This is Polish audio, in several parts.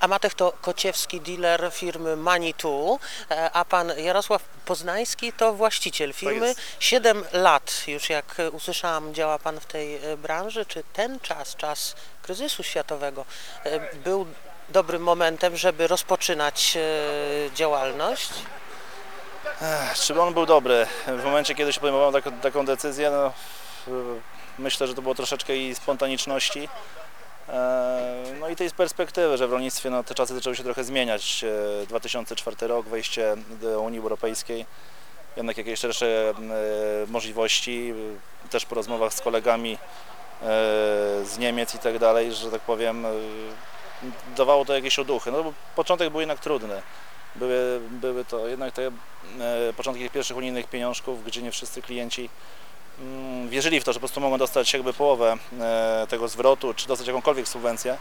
A Matech to kociewski dealer firmy Manitou, e, a pan Jarosław Poznański to właściciel firmy. jest. Siedem lat już, jak usłyszałam, działa pan w tej e, branży. Czy ten czas, czas kryzysu światowego, e, był dobrym momentem, żeby rozpoczynać działalność? Ech, Czy on był dobry? W momencie, kiedy się podejmowało taką, taką decyzję, no, myślę, że to było troszeczkę i spontaniczności. E, No i tej perspektywy, że w rolnictwie no, te czasy zaczęły się trochę zmieniać. E, 2004 rok, wejście do Unii Europejskiej, jednak jakieś szersze e, możliwości, e, też po rozmowach z kolegami e, z Niemiec i tak dalej, że tak powiem, e, dawało to jakieś oduchy. No początek był jednak trudny. Były, były to jednak te e, początki tych pierwszych unijnych pieniążków, gdzie nie wszyscy klienci wierzyli w to, że po prostu mogą dostać jakby połowę e, tego zwrotu, czy dostać jakąkolwiek subwencję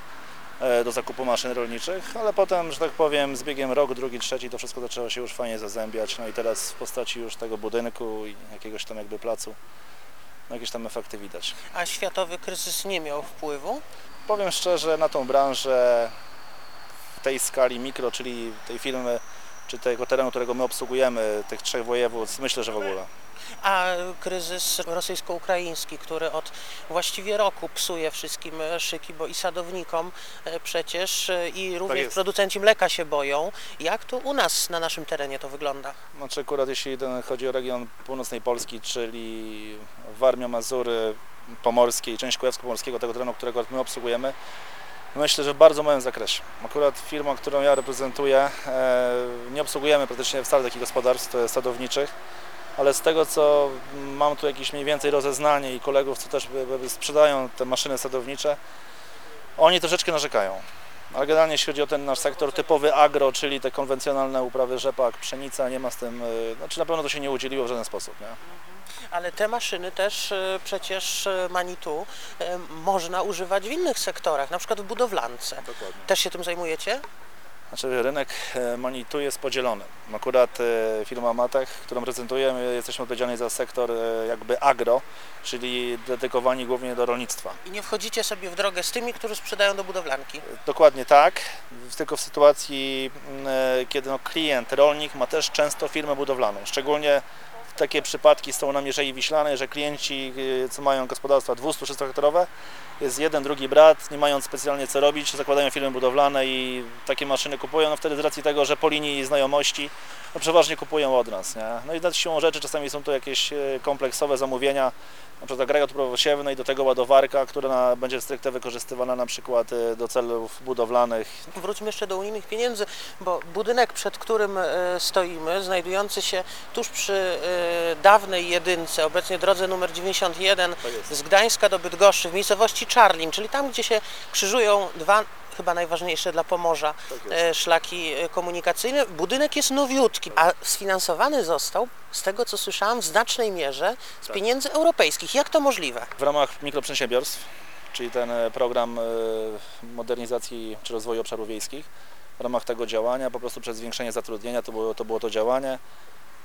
e, do zakupu maszyn rolniczych, ale potem, że tak powiem, z biegiem rok, drugi, trzeci to wszystko zaczęło się już fajnie zazębiać, no i teraz w postaci już tego budynku i jakiegoś tam jakby placu, no jakieś tam efekty widać. A światowy kryzys nie miał wpływu? Powiem szczerze, na tą branżę w tej skali mikro, czyli tej firmy, czy tego terenu, którego my obsługujemy, tych trzech województw, myślę, że w ogóle. A kryzys rosyjsko-ukraiński, który od właściwie roku psuje wszystkim e, szyki, bo i sadownikom e, przecież, e, i również jest. producenci mleka się boją. Jak tu u nas, na naszym terenie to wygląda? Znaczy akurat jeśli chodzi o region północnej Polski, czyli Warmia, Mazury, Pomorskie i część Kujawsko-Pomorskiego, tego terenu, którego my obsługujemy, myślę, że w bardzo małym zakresie. Akurat firma, którą ja reprezentuję, nie obsługujemy praktycznie wcale takich gospodarstw sadowniczych, ale z tego co mam tu jakieś mniej więcej rozeznanie i kolegów, co też sprzedają te maszyny sadownicze, oni troszeczkę narzekają. Ale generalnie jeśli chodzi o ten nasz sektor typowy agro, czyli te konwencjonalne uprawy rzepak, pszenica, nie ma z tym, y, znaczy na pewno to się nie udzieliło w żaden sposób. Nie? Ale te maszyny też e, przecież Manitou e, można używać w innych sektorach, na przykład w budowlance. Dokładnie. Też się tym zajmujecie? Znaczy rynek e, Manitou jest podzielony. Akurat e, firma Matech, którą reprezentuję, my jesteśmy odpowiedzialni za sektor e, jakby agro, czyli dedykowani głównie do rolnictwa. I nie wchodzicie sobie w drogę z tymi, którzy sprzedają do budowlanki. Dokładnie tak, tylko w sytuacji, mm, kiedy no, klient, rolnik ma też często firmę budowlaną. Szczególnie takie przypadki są na Mierzei Wiślanej, że klienci, y, co mają gospodarstwa 200-300 hektarowe, jest jeden, drugi brat, nie mając specjalnie co robić, zakładają firmy budowlane i takie maszyny kupują, no wtedy z racji tego, że po linii znajomości, no przeważnie kupują od nas, nie? No i nad siłą rzeczy czasami są to jakieś e, kompleksowe zamówienia, na przykład agregat uprawosiewny i do tego ładowarka, która będzie stricte wykorzystywana na przykład e, do celów budowlanych. Wróćmy jeszcze do unijnych pieniędzy, bo budynek, przed którym stoimy, znajdujący się tuż przy dawnej jedynce, obecnie drodze numer 91 Tak jest. z Gdańska do Bydgoszczy, w miejscowości Czarlin, czyli tam, gdzie się krzyżują dwa chyba najważniejsze dla Pomorza Tak e, szlaki e, komunikacyjne. Budynek jest nowiutki, a sfinansowany został, z tego co słyszałam, w znacznej mierze z Tak. pieniędzy europejskich. Jak to możliwe? W ramach mikroprzedsiębiorstw, czyli ten program modernizacji czy rozwoju obszarów wiejskich, w ramach tego działania, po prostu przez zwiększenie zatrudnienia, to było to, było to działanie.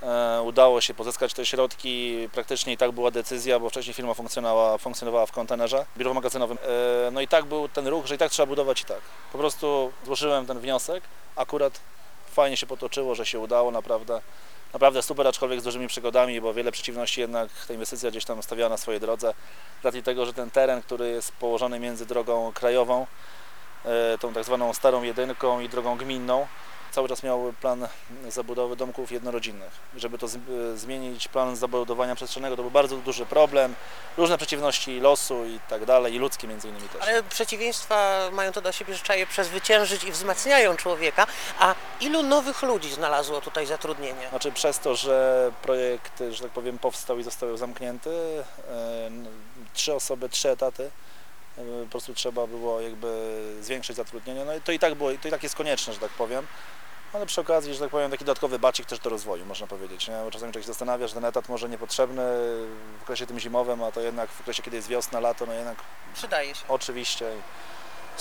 E, Udało się pozyskać te środki, praktycznie i tak była decyzja, bo wcześniej firma funkcjonowała, funkcjonowała w kontenerze biurowo-magazynowym. E, No i tak był ten ruch, że i tak trzeba budować i tak. Po prostu złożyłem ten wniosek, akurat fajnie się potoczyło, że się udało, naprawdę. Naprawdę super, aczkolwiek z dużymi przygodami, bo wiele przeciwności jednak ta inwestycja gdzieś tam stawiała na swojej drodze. Z racji tego, że ten teren, który jest położony między drogą krajową, e, tą tak zwaną starą jedynką i drogą gminną, cały czas miał plan zabudowy domków jednorodzinnych. Żeby to zmienić, plan zabudowania przestrzennego to był bardzo duży problem, różne przeciwności losu i tak dalej, i ludzkie między innymi też. Ale przeciwieństwa mają to do siebie, że trzeba je przezwyciężyć i wzmacniają człowieka. A ilu nowych ludzi znalazło tutaj zatrudnienie? Znaczy przez to, że projekt, że tak powiem, powstał i został zamknięty, trzy osoby, trzy etaty, po prostu trzeba było jakby zwiększyć zatrudnienie, no i to i tak było, to i tak jest konieczne, że tak powiem, ale przy okazji, że tak powiem, taki dodatkowy bacik też do rozwoju, można powiedzieć, nie? bo czasami człowiek się zastanawia, że ten etat może niepotrzebny w okresie tym zimowym, a to jednak w okresie, kiedy jest wiosna, lato, no jednak Przydaje się. oczywiście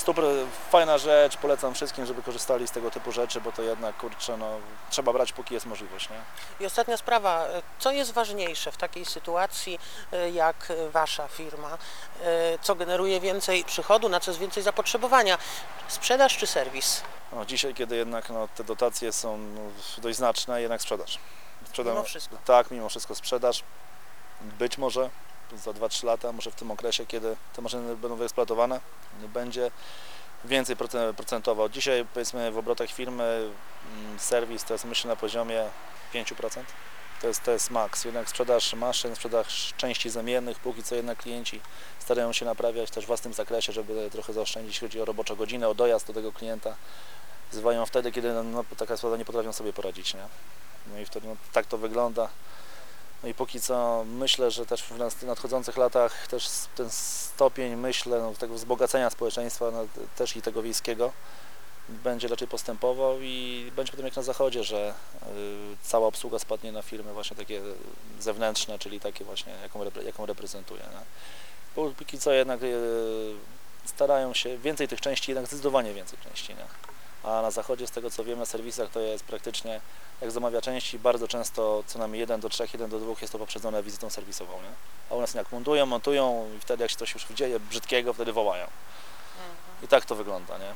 Super, fajna rzecz, polecam wszystkim, żeby korzystali z tego typu rzeczy, bo to jednak, kurczę, no, trzeba brać póki jest możliwość, nie? I ostatnia sprawa, co jest ważniejsze w takiej sytuacji e, jak wasza firma? E, Co generuje więcej przychodu, na co jest więcej zapotrzebowania? Sprzedaż czy serwis? No, dzisiaj, kiedy jednak no, te dotacje są no, dość znaczne, jednak sprzedaż. Sprzedam, Mimo wszystko. Tak, mimo wszystko sprzedaż. Być może za 2-3 lata, może w tym okresie, kiedy te maszyny będą wyeksploatowane, będzie więcej procen- procentowo. Dzisiaj powiedzmy w obrotach firmy mm, serwis to jest myślę na poziomie 5%. To jest, to jest maks. Jednak sprzedaż maszyn, sprzedaż części zamiennych, póki co jednak klienci starają się naprawiać też w własnym zakresie, żeby trochę zaoszczędzić, jeśli chodzi o roboczą godzinę, o dojazd do tego klienta. Wzywają wtedy, kiedy no, no, taka sprawa nie potrafią sobie poradzić. Nie? No i wtedy no, tak to wygląda. No i póki co myślę, że też w nadchodzących latach też ten stopień, myślę, no, tego wzbogacenia społeczeństwa, no, też i tego wiejskiego, będzie raczej postępował i będzie potem jak na zachodzie, że y, cała obsługa spadnie na firmy właśnie takie zewnętrzne, czyli takie właśnie, jaką, repre- jaką reprezentuje. Bo Póki co jednak y, starają się, więcej tych części, jednak zdecydowanie więcej części. Nie? A na zachodzie, z tego co wiem, na serwisach to jest praktycznie, jak zamawia części, bardzo często co najmniej 1 do 3, 1 do 2 jest to poprzedzone wizytą serwisową. Nie? A u nas jak montują, montują i wtedy jak się coś już dzieje brzydkiego, wtedy wołają. I tak to wygląda, nie?